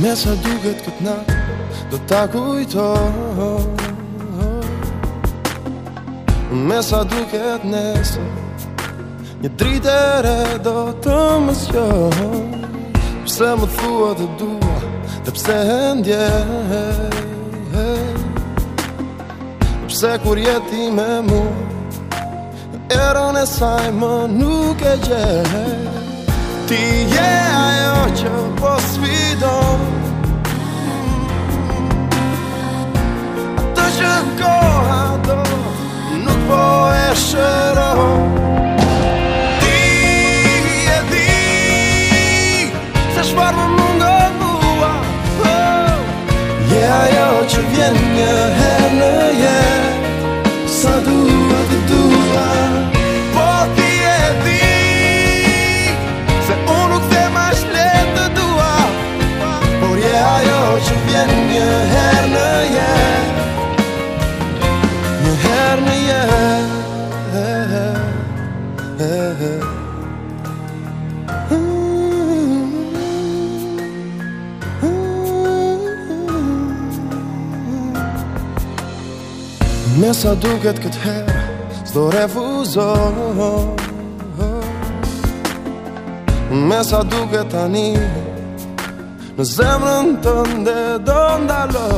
Me sa duket këtë nat Do t'a kujto Me sa duket nesë Një dritë ere do të më sjo Pse më thua dhe dua Dhe pse hendje Pse kur jeti me mu Eron e saj më nuk e gjej ti je ajo që po svido Ato që në koha do nuk po e shëro Ti e di se shpar më mundë mua oh, Je ajo që vjen një herë në jetë Sa duke Me sa duket këtë herë, s'do refuzo Me duket tani, në zemrën të ndë do ndalo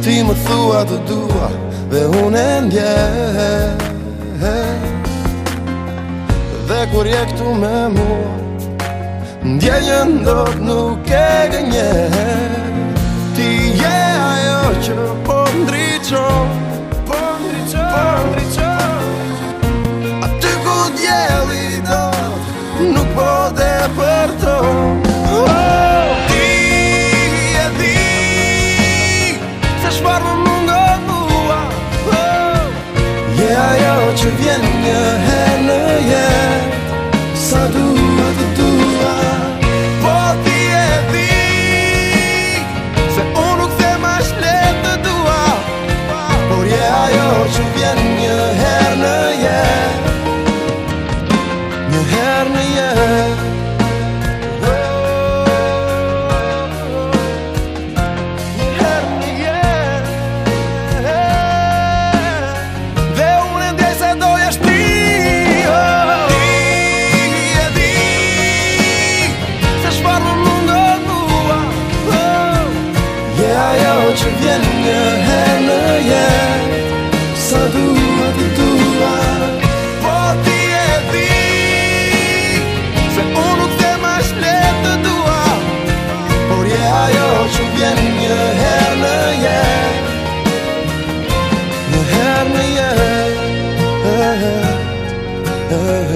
Ti më thua të dua, dhe unë e ndje kur je këtu me mua Ndje një ndot nuk e gënje Ti je ajo që po ndryqo Po ndryqo Po ndryqo A ty ku dje lido Nuk po dhe për to Yeah, yeah, what you're getting in your head passado. një herë në jetë Sa duhet të dua Po ti e di Se unë nuk të ma shpjet të dua Por je ajo që vjen një herë Një herë në jetë Një eh, herë eh, eh, në jetë